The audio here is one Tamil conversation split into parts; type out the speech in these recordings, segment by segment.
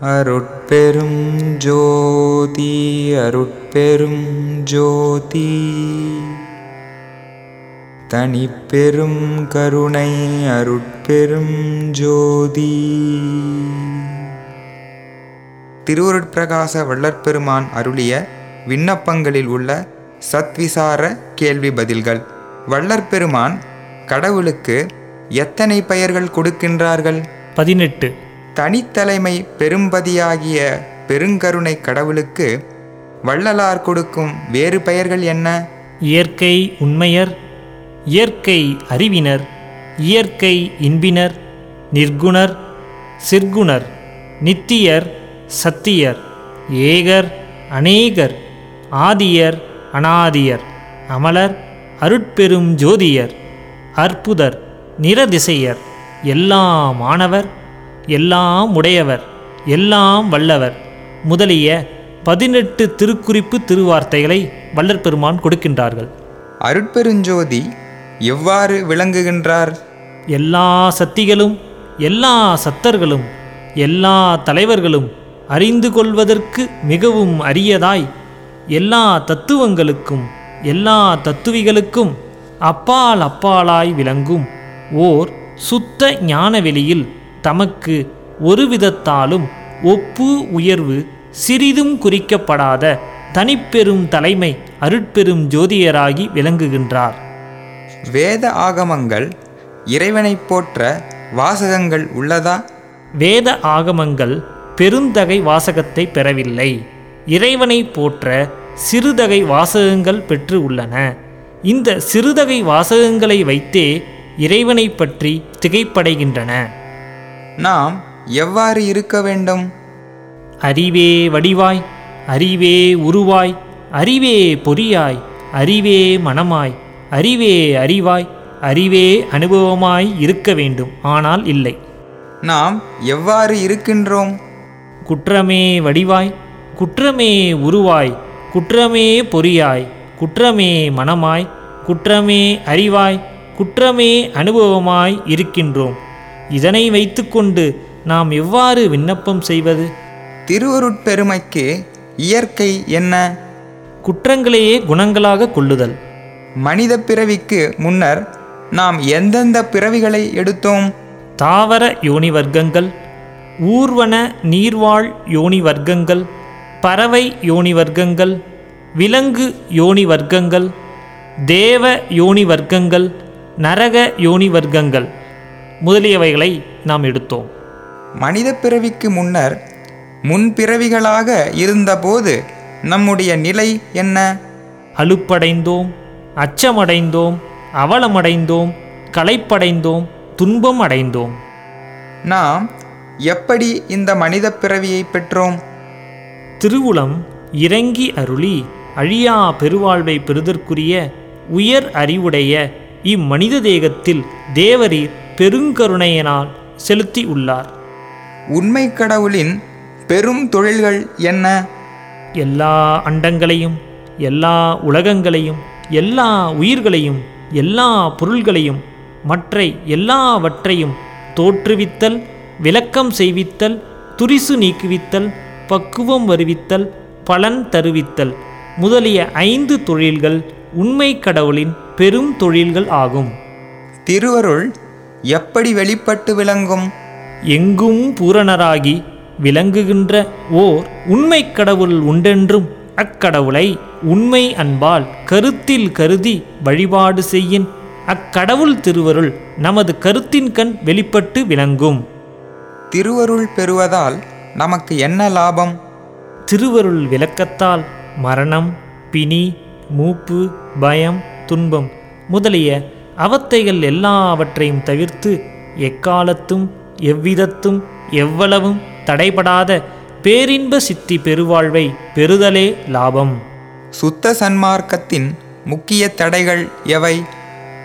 அருட்பெரும் ஜோதி அருட்பெரும் ஜோதி. தனிப்பெரும் கருணை அருட்பெரும் ஜோதி. திருவருட்பிரகாச வள்ளற்பெருமான் அருளிய விண்ணப்பங்களில் உள்ள சத்விசார கேள்வி பதில்கள். வள்ளற்பெருமான் கடவுளுக்கு எத்தனை பெயர்கள் கொடுக்கின்றார்கள்? பதினெட்டு. தனித்தலைமை பெரும்பதியாகிய பெருங்கருணை கடவுளுக்கு வள்ளலார் கொடுக்கும் வேறு பெயர்கள் என்ன? இயற்கை உண்மையர் இயற்கை அறிவினர் இயற்கை இன்பினர் நிர்குணர் சிற்குணர் நித்தியர் சத்தியர் ஏகர் அநேகர் ஆதியர் அனாதியர் அமலர் அருட்பெரும் ஜோதியர் அற்புதர் நிரதிசையர் எல்லாம் மாணவர் எல்லாம் உடையவர் எல்லாம் வல்லவர். முதலிய பதினெட்டு திருக்குறிப்பு திருவார்த்தைகளை வள்ளற்பெருமான் கொடுக்கின்றார்கள். அருட்பெருஞ்சோதி எவ்வாறு விளங்குகின்றார்? எல்லா சக்திகளும் எல்லா சத்தர்களும் எல்லா தலைவர்களும் அறிந்து கொள்வதற்கு மிகவும் அரியதாய் எல்லா தத்துவங்களுக்கும் எல்லா தத்துவிகளுக்கும் அப்பால் அப்பாலாய் விளங்கும் ஓர் சுத்த ஞானவெளியில் தமக்கு ஒரு விதத்தாலும் ஒப்பு உயர்வு சிறிதும் குறிக்கப்படாத தனிப்பெரும் தலைமை அருட்பெரும் ஜோதியராகி விளங்குகின்றார். வேத ஆகமங்கள் இறைவனைப் போற்ற வாசகங்கள் உள்ளதா? வேத ஆகமங்கள் பெருந்தகை வாசகத்தை பெறவில்லை. இறைவனை போற்ற சிறுதகை வாசகங்கள் பெற்று உள்ளன. இந்த சிறுதகை வாசகங்களை வைத்தே இறைவனை பற்றி திகைப்படைகின்றன. நாம் எவ்வாறு இருக்க வேண்டும்? அறிவே வடிவாய் அறிவே உருவாய் அறிவே பொறியாய் அறிவே மனமாய் அறிவே அறிவாய் அறிவே அனுபவமாய் இருக்க வேண்டும் ஆனால் இல்லை. நாம் எவ்வாறு இருக்கின்றோம்? குற்றமே வடிவாய் குற்றமே உருவாய் குற்றமே பொறியாய் குற்றமே மனமாய் குற்றமே அறிவாய் குற்றமே அனுபவமாய் இருக்கின்றோம். இதனை வைத்துக்கொண்டு நாம் எவ்வாறு விண்ணப்பம் செய்வது? திருவருட்பெருமைக்கு இயற்கை என்ன? குற்றங்களையே குணங்களாக கொள்ளுதல். மனித பிறவிக்கு முன்னர் நாம் எந்தெந்த பிறவிகளை எடுத்தோம்? தாவர யோனி வர்க்கங்கள் ஊர்வன நீர்வாழ் யோனி வர்க்கங்கள் பறவை யோனி வர்க்கங்கள் விலங்கு யோனி வர்க்கங்கள் தேவ யோனி வர்க்கங்கள் நரக யோனி வர்க்கங்கள் முதலியவைகளை நாம் எடுத்தோம். மனித பிறவிக்கு முன்னர் முன்பிறவிகளாக இருந்தபோது நம்முடைய நிலை என்ன? அலுப்படைந்தோம் அச்சமடைந்தோம் அவலமடைந்தோம் களைப்படைந்தோம் துன்பம் அடைந்தோம். நாம் எப்படி இந்த மனித பிறவியை பெற்றோம்? திருவுளம் இறங்கி அருளி அழியா பெருவாழ்வை பெறுதற்குரிய உயர் அறிவுடைய இம்மனித தேகத்தில் தேவரீர் பெருங்கருணையினால் செலுத்தி உள்ளார். உண்மை கடவுளின் பெரும் தொழில்கள் என்ன? எல்லா அண்டங்களையும் எல்லா உலகங்களையும் எல்லா உயிர்களையும் எல்லா பொருள்களையும் மற்றை எல்லாவற்றையும் தோற்றுவித்தல் விளக்கம் செய்வித்தல் துரிசு நீக்குவித்தல் பக்குவம் வருவித்தல் பலன் தருவித்தல் முதலிய ஐந்து தொழில்கள் உண்மை கடவுளின் பெரும் தொழில்கள் ஆகும். திருவருள் எப்படி வெளிப்பட்டு விளங்கும்? எங்கும் பூரணராகி விளங்குகின்ற ஓர் உண்மைக் கடவுள் உண்டென்றும் அக்கடவுளை உண்மை அன்பால் கருத்தில் கருதி வழிபாடு செய்யின் அக்கடவுள் திருவருள் நமது கருத்தின் கண் வெளிப்பட்டு விளங்கும். திருவருள் பெறுவதால் நமக்கு என்ன லாபம்? திருவருள் விளக்கத்தால் மரணம் பிணி மூப்பு பயம் துன்பம் முதலிய அவத்தைகள் எல்லாவற்றையும் தவிர்த்து எக்காலத்தும் எவ்விதத்தும் எவ்வளவும் தடைபடாத பேரின்ப சித்தி பெருவாழ்வை பெறுதலே லாபம். சுத்த சன்மார்க்கத்தின் முக்கிய தடைகள் எவை?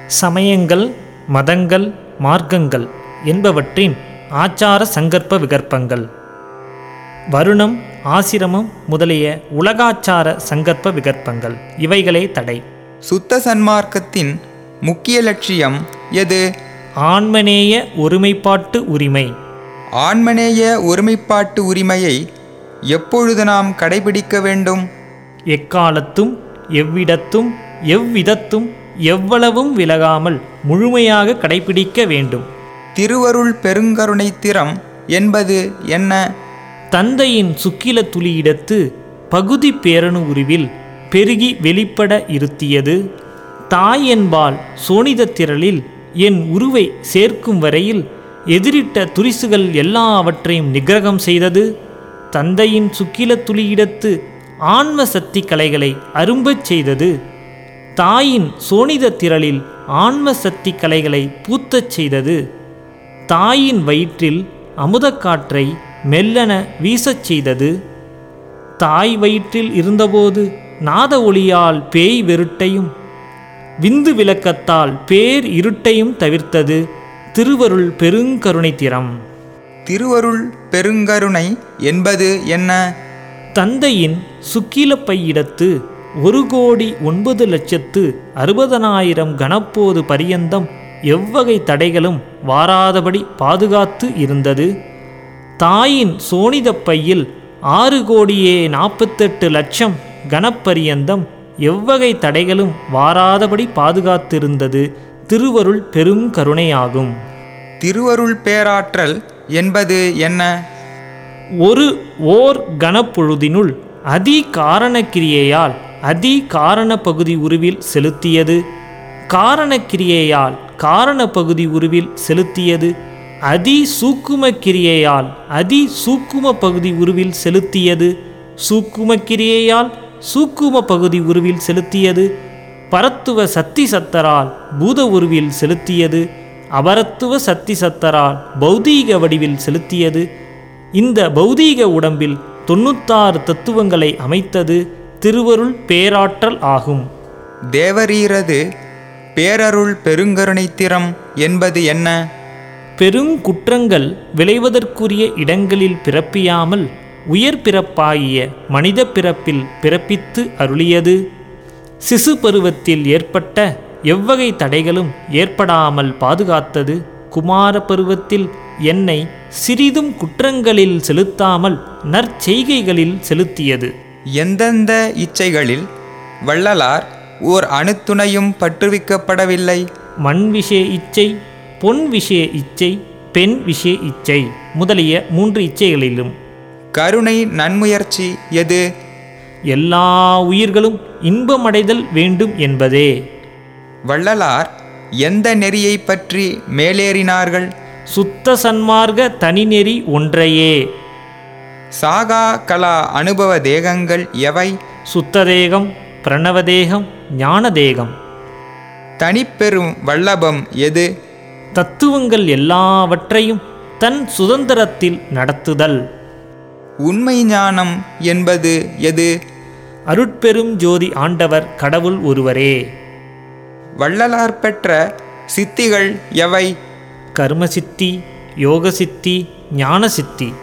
சமயங்கள் மதங்கள் மார்க்கங்கள் என்பவற்றின் ஆச்சார சங்கற்ப விகற்பங்கள். வருணம் ஆசிரமம் முதலிய உலகாச்சார சங்கற்ப விகற்பங்கள். இவைகளே தடை. சுத்த சன்மார்க்கத்தின் முக்கிய லட்சியம் எது? ஆன்மநேய ஒருமைப்பாட்டு உரிமை. ஆன்மநேய ஒருமைப்பாட்டு உரிமையை எப்பொழுது நாம் கடைபிடிக்க வேண்டும்? எக்காலத்தும் எவ்விடத்தும் எவ்விதத்தும் எவ்வளவும் விலகாமல் முழுமையாக கடைபிடிக்க வேண்டும். திருவருள் பெருங்கருணை திறம் என்பது என்ன? தந்தையின் சுக்கில துளியிடத்து பகுதி பேரணு உருவில் பெருகி வெளிப்பட இருத்தியது தாய் என்பால் சோனித திரளில் என் உருவை சேர்க்கும் வரையில் எதிரிட்ட துரிசுகள் எல்லாவற்றையும் நிகிரகம் செய்தது. தந்தையின் சுக்கில துளியிடத்து ஆன்ம சக்தி கலைகளை அரும்பச் செய்தது. தாயின் சோனித திரளில் ஆன்ம சக்தி கலைகளை பூத்தச் செய்தது. தாயின் வயிற்றில் அமுதக்காற்றை மெல்லென வீசச் செய்தது. தாய் வயிற்றில் இருந்தபோது நாத ஒளியால் பேய் வெருட்டையும் விந்து விளக்கத்தால் பேர் இருட்டையும் தவிர்த்தது திருவருள் பெருங்கருணை திறம். திருவருள் பெருங்கருணை என்பது என்ன? தந்தையின் சுக்கிலப்பையிடத்து ஒரு கோடி ஒன்பது லட்சத்து அறுபதனாயிரம் கனப்போது பரியந்தம் எவ்வகை தடைகளும் வாராதபடி பாதுகாத்து இருந்தது. தாயின் சோனிதப் பையில் ஆறு கோடியே நாற்பத்தெட்டு லட்சம் கனப்பரியந்தம் எவ்வகை தடைகளும் வாராதபடி பாதுகாத்திருந்தது. திருவருள் பெரும் கருணையாகும். திருவருள் பேராற்றல் என்பது என்ன? ஒரு ஓர் கனப்பொழுதினுள் அதி காரணக்கிரியையால் அதி காரண பகுதி உருவில் செலுத்தியது. காரணக்கிரியையால் காரண பகுதி உருவில் செலுத்தியது. அதி சூக்கும கிரியையால் அதி சூக்கும பகுதி உருவில் செலுத்தியது. சூக்கும கிரியையால் சூக்கும பகுதி உருவில் செலுத்தியது. பரத்துவ சக்தி சத்தரால் பூத உருவில் செலுத்தியது. அபரத்துவ சக்தி சத்தரால் பௌதீக வடிவில் செலுத்தியது. இந்த பௌதீக உடம்பில் தொண்ணூத்தாறு தத்துவங்களை அமைத்தது திருவருள் பேராற்றல் ஆகும். தேவரீரது பேரருள் பெருங்கருணை திறம் என்பது என்ன? பெருங்குற்றங்கள் விளைவதற்குரிய இடங்களில் பிறப்பியாமல் உயர் பிறப்பாகிய மனித பிறப்பில் பிறப்பித்து அருளியது. சிசு பருவத்தில் ஏற்பட்ட எவ்வகை தடைகளும் ஏற்படாமல் பாதுகாத்தது. குமார பருவத்தில் என்னை சிறிதும் குற்றங்களில் செலுத்தாமல் நற்செய்கைகளில் செலுத்தியது. எந்தெந்த இச்சைகளில் வள்ளலார் ஓர் அணுத்துணையும் பற்றுவிக்கப்படவில்லை? மண் விஷய இச்சை பொன் விஷய இச்சை பெண் விஷய இச்சை முதலிய மூன்று இச்சைகளிலும் கருணை நன்முயற்சி எது? எல்லா உயிர்களும் இன்பமடைதல் வேண்டும் என்பதே. வள்ளலார் எந்த நெறியை பற்றி மேலேறினார்கள்? சுத்த சன்மார்க்க தனிநெறி ஒன்றையே. சாகா கலா அனுபவ தேகங்கள் எவை? சுத்ததேகம் பிரணவதேகம் ஞானதேகம் தனிப்பெரும் வல்லபம் எது? தத்துவங்கள் எல்லாவற்றையும் தன் சுதந்திரத்தில் நடத்துதல். உண்மை ஞானம் என்பது எது? அருட்பெரும் ஜோதி ஆண்டவர் கடவுள் ஒருவரே. வள்ளலார் பெற்ற சித்திகள் எவை? கர்மசித்தி யோகசித்தி ஞானசித்தி.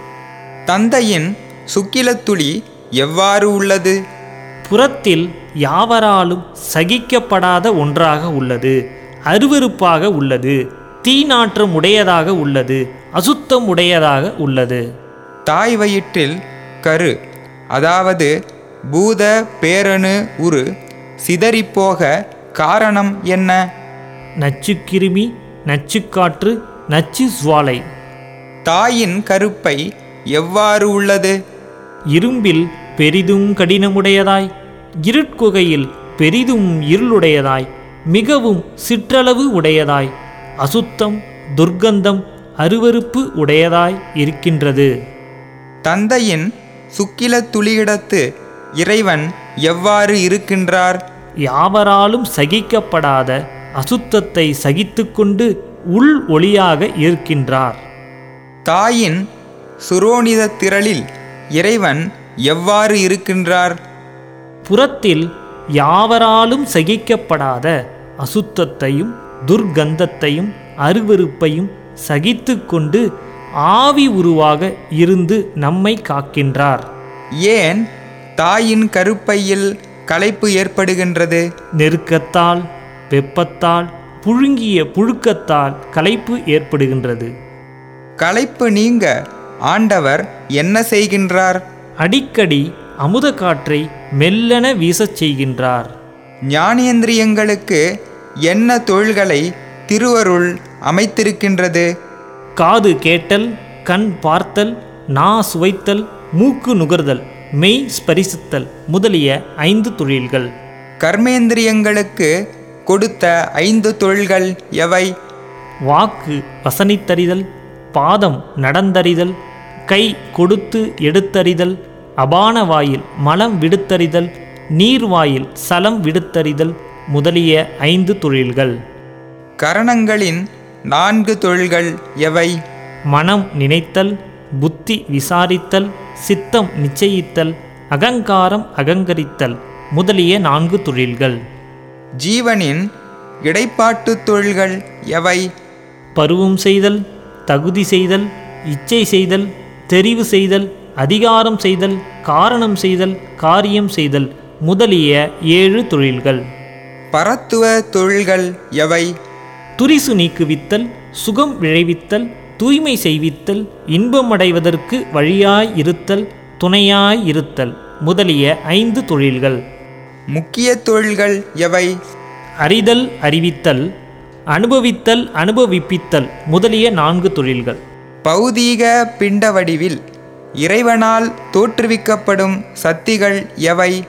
தந்தையின் சுக்கிலத்துளி எவ்வாறு உள்ளது? புறத்தில் யாவராலும் சகிக்கப்படாத ஒன்றாக உள்ளது அருவருப்பாக உள்ளது தீநாற்றம் உடையதாக உள்ளது அசுத்தம் உடையதாக உள்ளது. தாய் வயிற்றில் கரு அதாவது பூத பேரணு உரு சிதறிப்போக காரணம் என்ன? நச்சுக்கிருமி நச்சுக்காற்று நச்சு சுவாலை. தாயின் கருப்பை எவ்வாறு உள்ளது? இரும்பில் பெரிதும் கடினமுடையதாய் இருட்குகையில் பெரிதும் இருளுடையதாய் மிகவும் சிற்றளவு உடையதாய் அசுத்தம் துர்க்கந்தம் அருவருப்பு உடையதாய் இருக்கின்றது. தந்தையின் சுக்கில துளியிடத்து இறைவன் எவ்வாறு இருக்கின்றார்? யாவராலும் சகிக்கப்படாத அசுத்தத்தை சகித்துக்கொண்டு உள் ஒளியாக இருக்கின்றார். தாயின் சுரோனித திரளில் இறைவன் எவ்வாறு இருக்கின்றார்? புறத்தில் யாவராலும் சகிக்கப்படாத அசுத்தத்தையும் துர்க்கந்தத்தையும் அருவருப்பையும் சகித்துக்கொண்டு ஆவி உருவாக இருந்து நம்மை காக்கின்றார். ஏன் தாயின் கருப்பையில் களைப்பு ஏற்படுகின்றது? நெருக்கத்தால் வெப்பத்தால் புழுங்கிய புழுக்கத்தால் களைப்பு ஏற்படுகின்றது. களைப்பு நீங்க ஆண்டவர் என்ன செய்கின்றார்? அடிக்கடி அமுத காற்றை மெல்லென வீசச் செய்கின்றார். ஞானேந்திரியங்களுக்கு என்ன தொழில்களை திருவருள் அமைத்திருக்கின்றது? காது கேட்டல் கண் பார்த்தல் நா சுவைத்தல் மூக்கு நுகர்தல் மெய் ஸ்பரிசித்தல் முதலிய ஐந்து தொழில்கள். கர்மேந்திரியங்களுக்கு கொடுத்த ஐந்து தொழில்கள் எவை? வாக்கு வசனித்தறிதல் பாதம் நடந்தறிதல் கை கொடுத்து எடுத்தறிதல் அபான வாயில் மலம் விடுத்தறிதல் நீர்வாயில் சலம் விடுத்தறிதல் முதலிய ஐந்து தொழில்கள். கரணங்களின் நான்கு தொழில்கள் எவை? மனம் நினைத்தல் புத்தி விசாரித்தல் சித்தம் நிச்சயித்தல் அகங்காரம் அகங்கரித்தல் முதலிய நான்கு தொழில்கள். ஜீவனின் இடைப்பாட்டுத் தொழில்கள் எவை? பருவம் செய்தல் தகுதி செய்தல் இச்சை செய்தல் தெரிவு செய்தல் அதிகாரம் செய்தல் காரணம் செய்தல் காரியம் செய்தல் முதலிய ஏழு தொழில்கள். பரத்துவ தொழில்கள் எவை? துரிசு நீக்குவித்தல் சுகம் விளைவித்தல் தூய்மை செய்வித்தல் இன்பமடைவதற்கு வழியாய் இருத்தல் துணையாய் இருத்தல் முதலிய ஐந்து தொழில்கள். முக்கிய தொழில்கள் எவை? அறிதல் அறிவித்தல் அனுபவித்தல் அனுபவிப்பித்தல் முதலிய நான்கு தொழில்கள். பௌதீக பிண்ட வடிவில் இறைவனால் தோற்றுவிக்கப்படும் சக்திகள் எவை?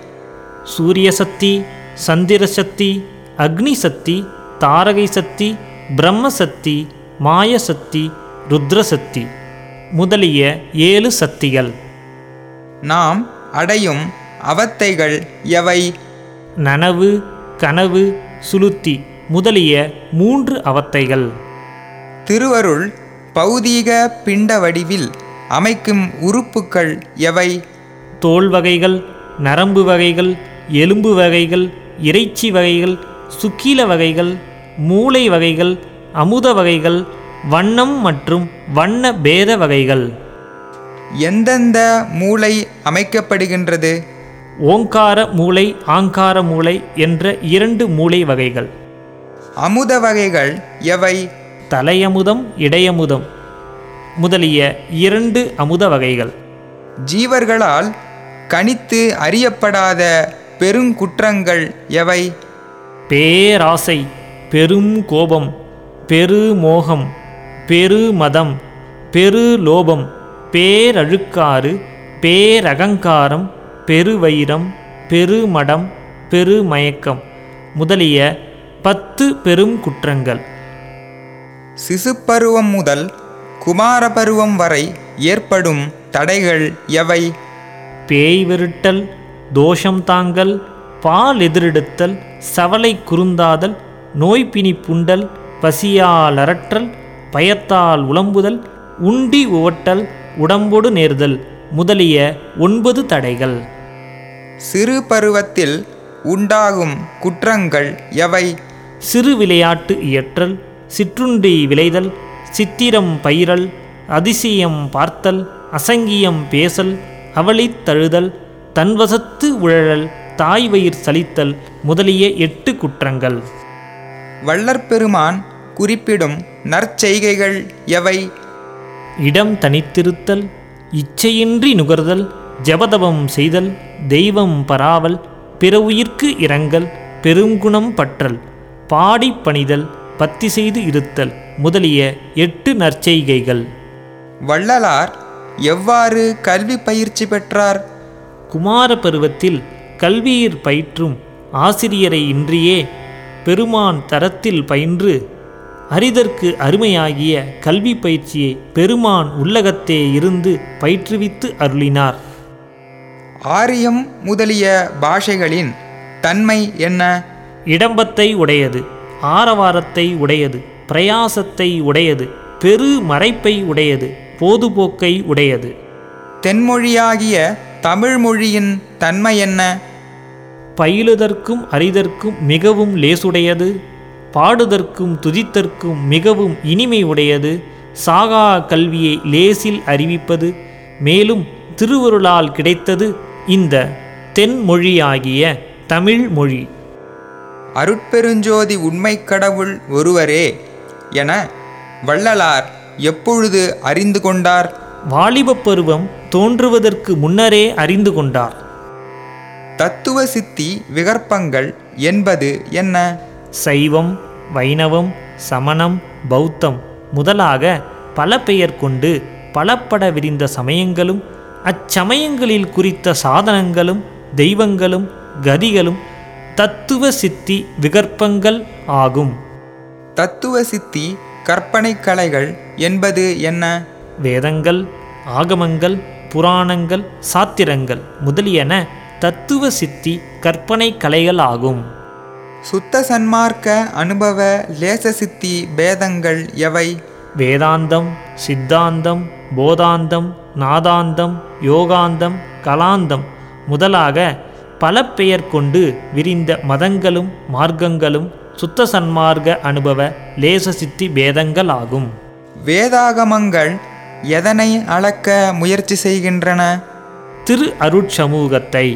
சூரிய சக்தி சந்திர சக்தி அக்னி சக்தி தாரகை சக்தி பிரம்ம சக்தி மாய சக்தி ருத்ர சக்தி முதலிய ஏழு சக்திகள். நாம் அடையும் அவத்தைகள் எவை? நனவு கனவு சுளுத்தி முதலிய மூன்று அவத்தைகள். திருவருள் பௌதீக பிண்ட வடிவில் அமைக்கும் உறுப்புக்கள் எவை? தோல் வகைகள் நரம்பு வகைகள் எலும்பு வகைகள் இறைச்சி வகைகள் சுக்கில வகைகள் மூளை வகைகள் அமுத வகைகள் வண்ணம் மற்றும் வண்ண பேத வகைகள். எந்தெந்த மூளை அமைக்கப்படுகின்றது? ஓங்கார மூளை ஆங்கார மூளை என்ற இரண்டு மூளை வகைகள். அமுத வகைகள் எவை? தலையமுதம் இடையமுதம் முதலிய இரண்டு அமுத வகைகள். ஜீவர்களால் கணித்து அறியப்படாத பெருங்குற்றங்கள் எவை? பேராசை பெரும் கோபம் பெருமோகம் பெருமதம் பெருலோபம் பேரழுக்காறு பேரகங்காரம் பெருவைரம் பெருமடம் பெருமயக்கம் முதலிய பத்து பெரும் குற்றங்கள். சிசுப்பருவம் முதல் குமாரபருவம் வரை ஏற்படும் தடைகள் எவை? பேய் விருட்டல் தோஷம் தாங்கல் பால் எதிரெடுத்தல் சவலை குறுந்தாதல் நோய் பிணி புண்டல் பசியால் அரற்றல் பயத்தால் உளம்புதல் உண்டி உவட்டல் உடம்பொடு நேர்தல் முதலிய ஒன்பது தடைகள். சிறு பருவத்தில் உண்டாகும் குற்றங்கள் எவை? சிறு விளையாட்டு இயற்றல் சிற்றுண்டி விளைதல் சித்திரம் பயிரல் அதிசயம் பார்த்தல் அசங்கியம் பேசல் அவளித் தழுதல் தன்வசத்து உழழல் தாய் வயிர் சலித்தல் முதலிய எட்டு குற்றங்கள். வள்ளற்பெருமான் குறிப்பிடும் நற்செய்கைகள் எவை? இடம் தனித்திருத்தல் இச்சையின்றி நுகர்தல் ஜபதபம் செய்தல் தெய்வம் பராவல் பிற உயிர்க்கு இரங்கல் பெருங்குணம் பற்றல் பாடி பணிதல் பத்தி செய்து இருத்தல் முதலிய எட்டு நற்செய்கைகள். வள்ளலார் எவ்வாறு கல்வி பயிற்சி பெற்றார்? குமார பருவத்தில் கல்வியிற் பயிற்றும் ஆசிரியரை இன்றியே பெருமான் தரத்தில் பயின்று அரிதற்கு அருமையாகிய கல்வி பயிற்சியை பெருமான் உள்ளகத்தே இருந்து பயிற்றுவித்து அருளினார். ஆரியம் முதலிய பாஷைகளின் தன்மை என்ன? இடம்பத்தை உடையது ஆரவாரத்தை உடையது பிரயாசத்தை உடையது பெரு மறைப்பை உடையது போதுபோக்கை உடையது. தென்மொழியாகிய தமிழ் மொழியின் தன்மை என்ன? பயிலுதற்கும் அறிதற்கும் மிகவும் லேசுடையது பாடுதற்கும் துதித்தற்கும் மிகவும் இனிமை உடையது சாகா கல்வியை லேசில் அறிவிப்பது மேலும் திருவருளால் கிடைத்தது இந்த தென்மொழியாகிய தமிழ் மொழி அருட்பெருஞ்சோதி உண்மைக் கடவுள் ஒருவரே என வள்ளலார் எப்பொழுது அறிந்து கொண்டார்? வாலிபப் பருவம் தோன்றுவதற்கு முன்னரே அறிந்து கொண்டார். தத்துவ சித்தி விகற்பங்கள் என்பது என்ன? சைவம் வைணவம் சமணம் பௌத்தம் முதலாக பல பெயர் கொண்டு பலப்பட விரிந்த சமயங்களும் அச்சமயங்களில் குறித்த சாதனங்களும் தெய்வங்களும் கதிகளும் தத்துவ சித்தி விகற்பங்கள் ஆகும். தத்துவ சித்தி கற்பனை கலைகள் என்பது என்ன? வேதங்கள் ஆகமங்கள் புராணங்கள் சாத்திரங்கள் முதலியன தத்துவ சித்தி கற்பனை கலைகள் ஆகும் சுத்த சன்மார்க்க அனுபவ லேச சித்தி பேதங்கள் எவை? வேதாந்தம் சித்தாந்தம் போதாந்தம் நாதாந்தம் யோகாந்தம் கலாந்தம் முதலாக பல பெயர் கொண்டு விரிந்த மதங்களும் மார்க்கங்களும் சுத்த சன்மார்க்க அனுபவ லேச சித்தி பேதங்கள் ஆகும் வேதாகமங்கள் எதனை அளக்க முயற்சி செய்கின்றன? திரு அருட்சமூகத்தை.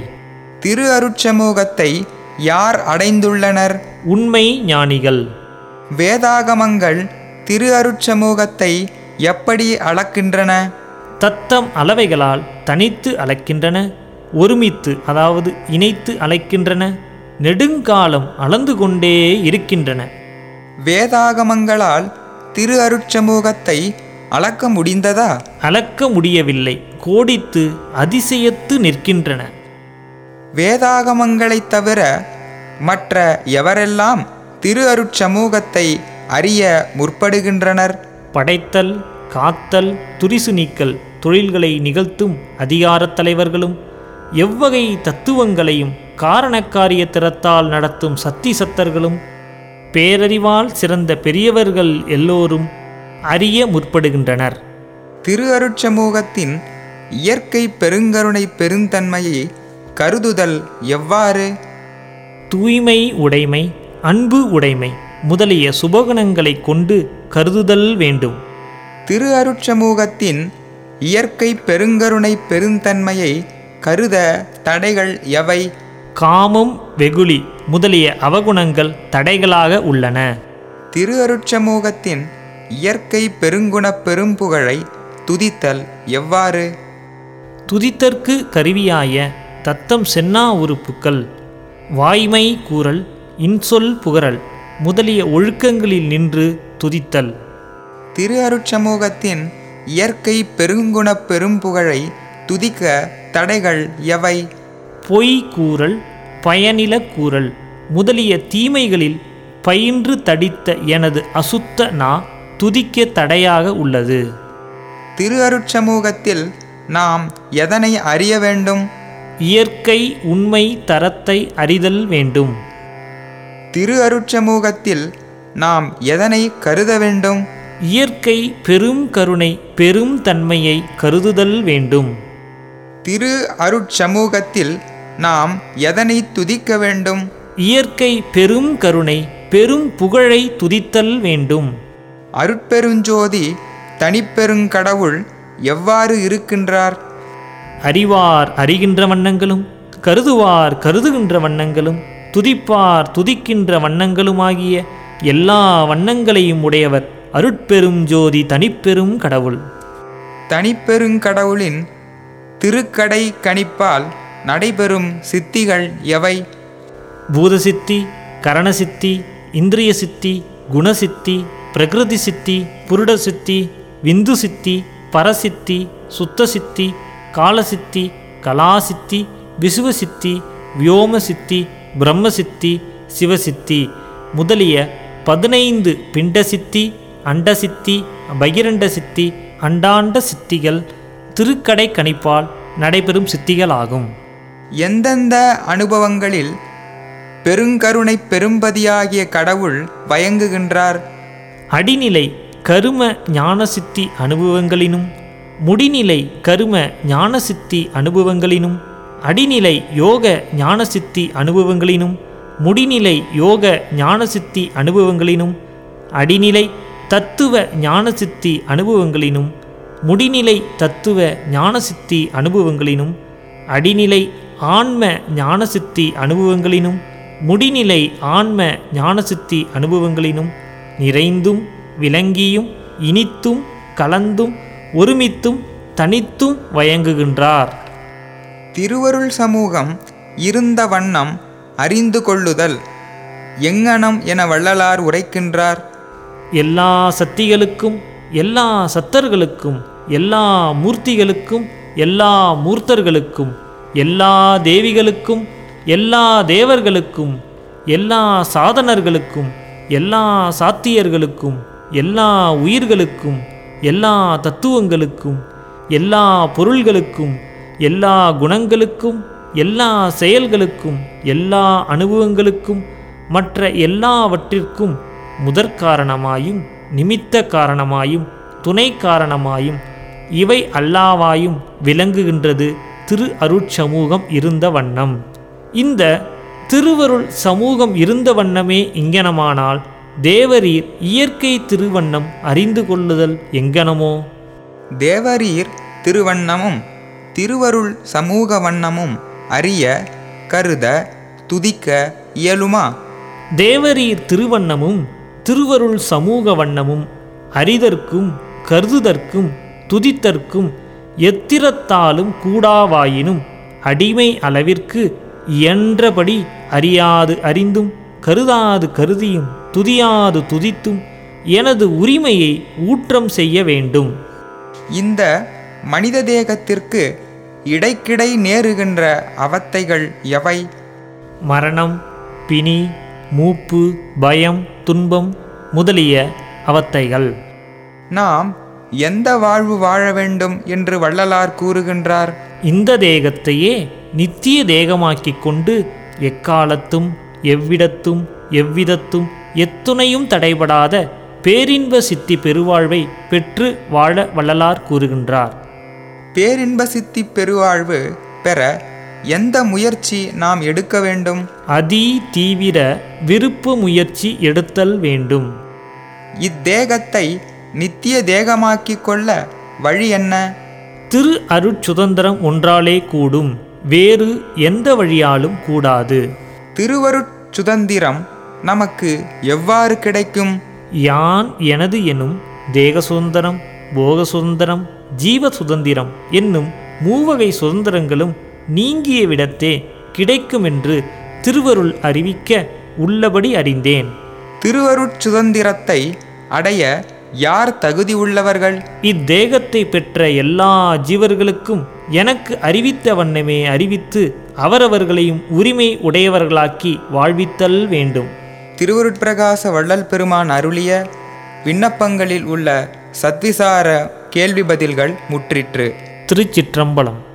திரு அருட்சமூகத்தை யார் அடைந்துள்ளனர்? உண்மை ஞானிகள். வேதாகமங்கள் திரு அருட்சமூகத்தை எப்படி அளக்கின்றன? தத்தம் அளவைகளால் தனித்து அளக்கின்றன ஒருமித்து அதாவது இணைத்து அழைக்கின்றன நெடுங்காலம் அளந்து கொண்டே இருக்கின்றன. வேதாகமங்களால் திரு அருட்சமூகத்தை அளக்க முடிந்ததா? அளக்க முடியவில்லை. கோடித்து அதிசயத்து நிற்கின்றன. வேதாகமங்களைத் தவிர மற்ற எவரெல்லாம் திரு அருட்சமூகத்தை அறிய முற்படுகின்றனர்? படைத்தல் காத்தல் துரிசு நீக்கல் தொழில்களை நிகழ்த்தும் அதிகாரத் தலைவர்களும் எவ்வகை தத்துவங்களையும் காரணக்காரிய திறத்தால் நடத்தும் சத்தி சத்தர்களும் பேரறிவால் சிறந்த பெரியவர்கள் எல்லோரும் அறிய முற்படுகின்றனர். திரு அருட்சமூகத்தின் இயற்கை பெருங்கருணை பெருந்தன்மையை கருதுதல் எவ்வாறு? தூய்மை உடைமை அன்பு உடைமை முதலிய சுபகுணங்களை கொண்டு கருதுதல் வேண்டும். திரு அருட்சமூகத்தின் இயற்கை பெருங்கருணை பெருந்தன்மையை கருத தடைகள் எவை? காமம் வெகுளி முதலிய அவகுணங்கள் தடைகளாக உள்ளன. திரு அருட்சமூகத்தின் இயற்கை பெருங்குணப் பெரும்புகழை துதித்தல் எவ்வாறு? துதித்தற்கு கருவியாய தத்தம் சென்னா உறுப்புக்கள் வாய்மை கூறல் இன்சொல் புகழல் முதலிய ஒழுக்கங்களில் நின்று துதித்தல். திரு அருட்சமூகத்தின் இயற்கை பெருங்குணப் பெரும்புகழை துதிக்க தடைகள் எவை? பொய் கூறல் பயனில கூறல் முதலிய தீமைகளில் பயின்று தடித்த எனது அசுத்த நா துதிக்க தடையாக உள்ளது. திரு அருட்சமூகத்தில் நாம் எதனை அறிய வேண்டும்? இயற்கை உண்மை தரத்தை அறிதல் வேண்டும். திரு அருட்சமூகத்தில் நாம் எதனை கருத வேண்டும்? இயற்கை பெரும் கருணை பெரும் தன்மையை கருதுதல் வேண்டும். திரு அருட்சமூகத்தில் நாம் எதனை துதிக்க வேண்டும்? இயற்கை பெரும் கருணை பெரும் புகழை துதித்தல் வேண்டும். அருட்பெருஞ்சோதி தனிப்பெருங்கடவுள் எவ்வாறு இருக்கின்றார்? அறிவார் அறிகின்ற வண்ணங்களும் கருதுவார் கருதுகின்ற வண்ணங்களும் துதிப்பார் துதிக்கின்ற வண்ணங்களுமாகிய எல்லா வண்ணங்களையும் உடையவர் அருட்பெரும் ஜோதி தனிப்பெரும் கடவுள். தனிப்பெருங்கடவுளின் திருக்கடை கணிப்பால் நடைபெறும் சித்திகள் எவை? பூதசித்தி கரணசித்தி இந்திரிய சித்தி குணசித்தி பிரகிருதி சித்தி புருட சித்தி விந்து சித்தி பரசித்தி சுத்த சித்தி காலசித்தி கலாசித்தி விசுவசித்தி வியோம சித்தி பிரம்மசித்தி சிவசித்தி முதலிய பதினைந்து பிண்டசித்தி அண்டசித்தி பகிரண்ட சித்தி அண்டாண்ட சித்திகள் திருக்கடை கணிப்பால் நடைபெறும் சித்திகளாகும். எந்தெந்த அனுபவங்களில் பெருங்கருணை பெரும்பதியாகிய கடவுள் வயங்குகின்றார்? அடிநிலை கரும ஞானசித்தி அனுபவங்களினும் முடிநிலை கரும ஞானசித்தி அனுபவங்களினும் அடிநிலை யோக ஞானசித்தி அனுபவங்களினும் முடிநிலை யோக ஞானசித்தி அனுபவங்களினும் அடிநிலை தத்துவ ஞானசித்தி அனுபவங்களினும் முடிநிலை தத்துவ ஞானசித்தி அனுபவங்களினும் அடிநிலை ஆன்ம ஞானசித்தி அனுபவங்களினும் முடிநிலை ஆன்ம ஞானசித்தி அனுபவங்களினும் நிறைந்தும் விளங்கியும் இனித்தும் கலந்தும் ஒருமித்தும் தனித்தும் வயங்குகின்றார். திருவருள் சமூகம் இருந்த வண்ணம் அறிந்து கொள்ளுதல் எங்கனம் என வள்ளலார் உரைக்கின்றார். எல்லா சக்திகளுக்கும் எல்லா சத்தர்களுக்கும் எல்லா மூர்த்திகளுக்கும் எல்லா மூர்த்தர்களுக்கும் எல்லா தேவிகளுக்கும் எல்லா தேவர்களுக்கும் எல்லா சாதனர்களுக்கும் எல்லா சாத்தியர்களுக்கும் எல்லா உயிர்களுக்கும் எல்லா தத்துவங்களுக்கும் எல்லா பொருள்களுக்கும் எல்லா குணங்களுக்கும் எல்லா செயல்களுக்கும் எல்லா அனுபவங்களுக்கும் மற்ற எல்லாவற்றிற்கும் முதற்காரணமாயும் நிமித்த காரணமாயும் துணை காரணமாயும் இவை அல்லாவாயும் விளங்குகின்றது திரு அருட்சமூகம் இருந்த வண்ணம். இந்த திருவருள் சமூகம் இருந்த வண்ணமே இங்கனமானால் தேவரீர் இயற்கை திருவண்ணம் அறிந்து கொள்ளுதல் எங்கனமோ? தேவரீர் திருவண்ணமும் திருவருள் சமூக வண்ணமும் அறிய கருத துதிக்க இயலுமா? தேவரீர் திருவண்ணமும் திருவருள் சமூக வண்ணமும் அறிதற்கும் கருதுதற்கும் துதித்தற்கும் எத்திரத்தாலும் கூடாவாயினும் அடிமை அளவிற்கு இயன்றபடி அறியாது அறிந்தும் கருதாது கருதியும் துதியாது துதித்தும் எனது உரிமையை ஊற்றம் செய்ய வேண்டும். இந்த மனித தேகத்திற்கு இடைக்கிடை நேருகின்ற அவத்தைகள் எவை? மரணம் பிணி மூப்பு பயம் துன்பம் முதலிய அவத்தைகள். நாம் எந்த வாழ்வு வாழ வேண்டும் என்று வள்ளலார் கூறுகின்றார்? இந்த தேகத்தையே நித்திய தேகமாக்கிக் கொண்டு எக்காலத்தும் எவ்விடத்தும் எவ்விதத்தும் எத்துணையும் தடைபடாத பேரின்ப சித்தி பெருவாழ்வை பெற்று வாழ வள்ளலார் கூறுகின்றார். பேரின்ப சித்தி பெருவாழ்வு பெற எந்த முயற்சி நாம் எடுக்க வேண்டும்? அதி தீவிர விருப்ப முயற்சி எடுத்தல் வேண்டும். இத்தேகத்தை நித்திய தேகமாக்கிக் கொள்ள வழி என்ன? திரு அருட்சுதந்திரம் ஒன்றாலே கூடும். வேறு எந்த வழியாலும் கூடாது. திருவருட் சுதந்திரம் நமக்கு எவ்வாறு கிடைக்கும்? யான் எனது எனும் தேக சுதந்திரம் போக சுதந்திரம் ஜீவ சுதந்திரம் என்னும் மூவகை சுதந்திரங்களும் நீங்கிய விடத்தே கிடைக்குமென்று திருவருள் அறிவிக்க உள்ளபடி அறிந்தேன். திருவருட் சுதந்திரத்தை அடைய யார் தகுதி உள்ளவர்கள்? இத்தேகத்தை பெற்ற எல்லா ஜீவர்களுக்கும் எனக்கு அறிவித்த வண்ணமே அறிவித்து அவரவர்களையும் உரிமை உடையவர்களாக்கி வாழ்வித்தல் வேண்டும். திருவருட்பிரகாச வள்ளல் பெருமான் அருளிய விண்ணப்பங்களில் உள்ள சத்விசார கேள்வி பதில்கள் முற்றிற்று. திருச்சிற்றம்பலம்.